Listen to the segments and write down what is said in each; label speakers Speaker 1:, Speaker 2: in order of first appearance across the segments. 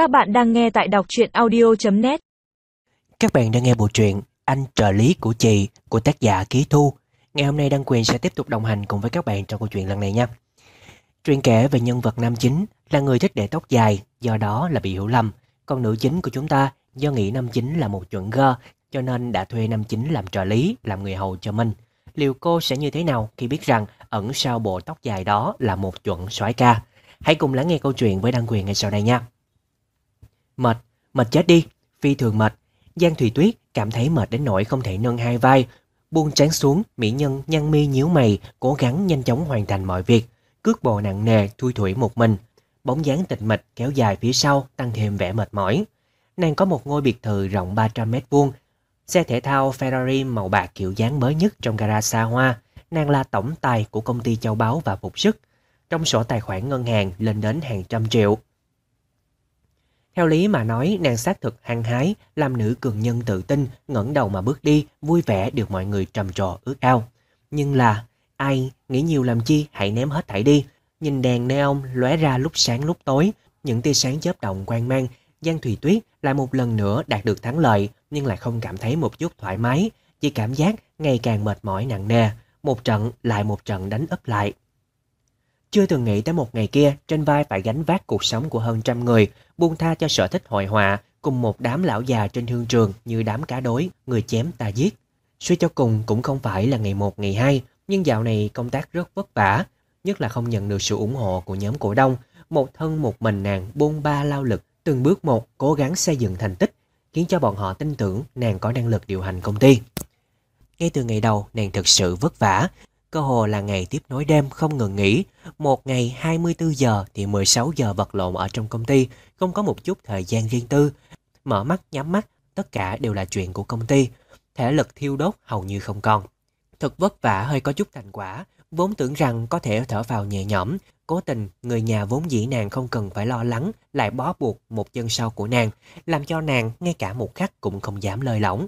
Speaker 1: Các bạn đang nghe tại đọc truyện audio.net
Speaker 2: Các bạn đang nghe bộ truyện Anh trợ lý của chị của tác giả Ký Thu. Ngày hôm nay Đăng Quyền sẽ tiếp tục đồng hành cùng với các bạn trong câu chuyện lần này nha. Truyện kể về nhân vật nam chính là người thích để tóc dài, do đó là bị hiểu lầm. Còn nữ chính của chúng ta do nghĩ nam chính là một chuẩn gơ, cho nên đã thuê nam chính làm trợ lý, làm người hầu cho mình. Liệu cô sẽ như thế nào khi biết rằng ẩn sau bộ tóc dài đó là một chuẩn soái ca? Hãy cùng lắng nghe câu chuyện với Đăng Quyền ngay sau đây nha. Mệt, mệt chết đi, phi thường mệt. Giang Thùy Tuyết cảm thấy mệt đến nỗi không thể nâng hai vai. Buông trán xuống, mỹ nhân nhăn mi nhíu mày, cố gắng nhanh chóng hoàn thành mọi việc. Cước bộ nặng nề, thui thủi một mình. Bóng dáng tịch mịch kéo dài phía sau, tăng thêm vẻ mệt mỏi. Nàng có một ngôi biệt thự rộng 300 mét vuông, xe thể thao Ferrari màu bạc kiểu dáng mới nhất trong gara xa hoa. Nàng là tổng tài của công ty châu báu và phục sức. Trong sổ tài khoản ngân hàng lên đến hàng trăm triệu. Theo lý mà nói, nàng xác thực hăng hái, làm nữ cường nhân tự tin, ngẩng đầu mà bước đi, vui vẻ được mọi người trầm trồ ước ao. Nhưng là, ai, nghĩ nhiều làm chi, hãy ném hết thảy đi. Nhìn đèn neon lóe ra lúc sáng lúc tối, những tia sáng chớp động quang mang, Giang Thùy Tuyết lại một lần nữa đạt được thắng lợi, nhưng lại không cảm thấy một chút thoải mái, chỉ cảm giác ngày càng mệt mỏi nặng nề, một trận lại một trận đánh ấp lại. Chưa từng nghĩ tới một ngày kia trên vai phải gánh vác cuộc sống của hơn trăm người, buông tha cho sở thích hội họa cùng một đám lão già trên thương trường như đám cá đối, người chém ta giết. Suy cho cùng cũng không phải là ngày một ngày hai, nhưng dạo này công tác rất vất vả, nhất là không nhận được sự ủng hộ của nhóm cổ đông. Một thân một mình nàng buông ba lao lực, từng bước một cố gắng xây dựng thành tích, khiến cho bọn họ tin tưởng nàng có năng lực điều hành công ty. Ngay từ ngày đầu, nàng thực sự vất vả, Cơ hồ là ngày tiếp nối đêm không ngừng nghỉ. Một ngày 24 giờ thì 16 giờ vật lộn ở trong công ty, không có một chút thời gian riêng tư. Mở mắt nhắm mắt, tất cả đều là chuyện của công ty. Thể lực thiêu đốt hầu như không còn. Thật vất vả hơi có chút thành quả, vốn tưởng rằng có thể thở vào nhẹ nhõm. Cố tình, người nhà vốn dĩ nàng không cần phải lo lắng, lại bó buộc một chân sau của nàng, làm cho nàng ngay cả một khắc cũng không dám lơi lỏng.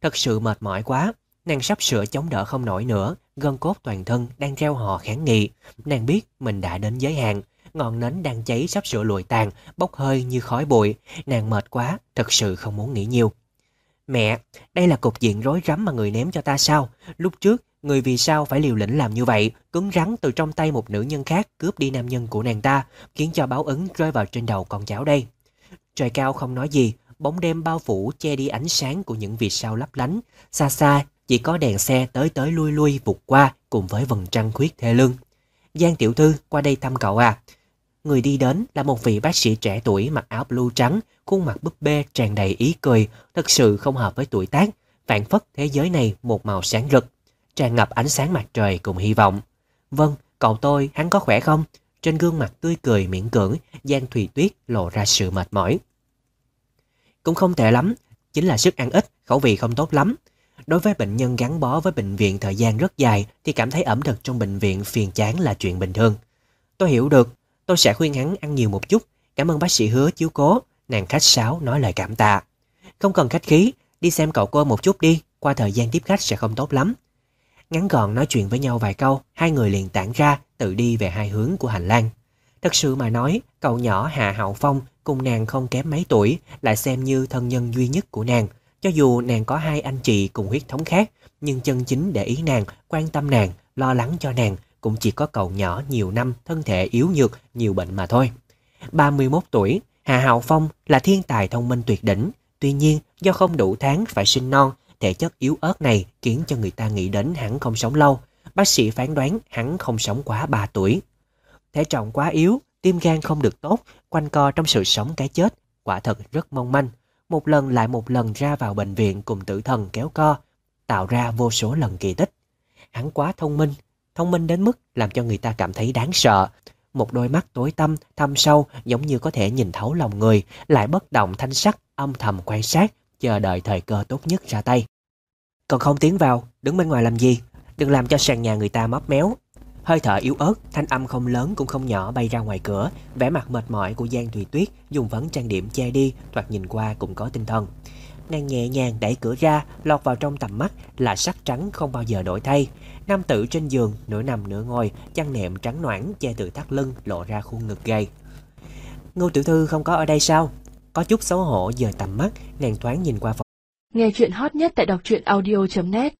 Speaker 2: Thật sự mệt mỏi quá, Nàng sắp sửa chống đỡ không nổi nữa, gân cốt toàn thân đang treo hò kháng nghị. Nàng biết mình đã đến giới hạn, ngọn nến đang cháy sắp sửa lùi tàn, bốc hơi như khói bụi. Nàng mệt quá, thật sự không muốn nghĩ nhiều. Mẹ, đây là cục diện rối rắm mà người ném cho ta sao? Lúc trước, người vì sao phải liều lĩnh làm như vậy, cứng rắn từ trong tay một nữ nhân khác cướp đi nam nhân của nàng ta, khiến cho báo ứng rơi vào trên đầu con cháu đây. Trời cao không nói gì, bóng đêm bao phủ che đi ánh sáng của những vì sao lấp lánh. Xa xa, chỉ có đèn xe tới tới lui lui vụt qua cùng với vầng trăng khuyết thê lương. Giang tiểu thư qua đây thăm cậu à. Người đi đến là một vị bác sĩ trẻ tuổi mặc áo blue trắng, khuôn mặt búp bê tràn đầy ý cười, thật sự không hợp với tuổi tác, phản phất thế giới này một màu sáng rực, tràn ngập ánh sáng mặt trời cùng hy vọng. Vâng, cậu tôi, hắn có khỏe không? Trên gương mặt tươi cười miễn cưỡng, Giang Thùy Tuyết lộ ra sự mệt mỏi. Cũng không tệ lắm, chính là sức ăn ít, khẩu vị không tốt lắm. Đối với bệnh nhân gắn bó với bệnh viện thời gian rất dài thì cảm thấy ẩm thực trong bệnh viện phiền chán là chuyện bình thường. Tôi hiểu được, tôi sẽ khuyên hắn ăn nhiều một chút. Cảm ơn bác sĩ hứa chiếu cố. Nàng khách sáo nói lời cảm tạ. Không cần khách khí, đi xem cậu cô một chút đi, qua thời gian tiếp khách sẽ không tốt lắm. Ngắn gọn nói chuyện với nhau vài câu, hai người liền tản ra, tự đi về hai hướng của hành lang. Thật sự mà nói, cậu nhỏ Hạ Hạo Phong cùng nàng không kém mấy tuổi, lại xem như thân nhân duy nhất của nàng, cho dù nàng có hai anh chị cùng huyết thống khác, nhưng chân chính để ý nàng, quan tâm nàng, lo lắng cho nàng cũng chỉ có cậu nhỏ nhiều năm, thân thể yếu nhược, nhiều bệnh mà thôi. 31 tuổi, Hà Hạo Phong là thiên tài thông minh tuyệt đỉnh. Tuy nhiên, do không đủ tháng phải sinh non, thể chất yếu ớt này khiến cho người ta nghĩ đến hắn không sống lâu. Bác sĩ phán đoán hắn không sống quá 3 tuổi. Thể trọng quá yếu, tim gan không được tốt, quanh co trong sự sống cái chết, quả thật rất mong manh một lần lại một lần ra vào bệnh viện cùng tử thần kéo co, tạo ra vô số lần kỳ tích. Hắn quá thông minh, thông minh đến mức làm cho người ta cảm thấy đáng sợ. Một đôi mắt tối tăm, thâm sâu giống như có thể nhìn thấu lòng người, lại bất động thanh sắc, âm thầm quan sát, chờ đợi thời cơ tốt nhất ra tay. Còn không tiến vào, đứng bên ngoài làm gì? Đừng làm cho sàn nhà người ta móp méo, Hơi thở yếu ớt, thanh âm không lớn cũng không nhỏ bay ra ngoài cửa, vẻ mặt mệt mỏi của Giang Thùy Tuyết dùng phấn trang điểm che đi, thoạt nhìn qua cũng có tinh thần. Nàng nhẹ nhàng đẩy cửa ra, lọt vào trong tầm mắt là sắc trắng không bao giờ đổi thay. Nam tử trên giường, nửa nằm nửa ngồi, chăn nệm trắng noãn che từ thắt lưng lộ ra khuôn ngực gầy. Ngô tiểu thư không có ở đây sao? Có chút xấu hổ giờ tầm mắt, nàng thoáng nhìn qua phòng.
Speaker 1: Nghe chuyện hot nhất tại đọc truyện audio.net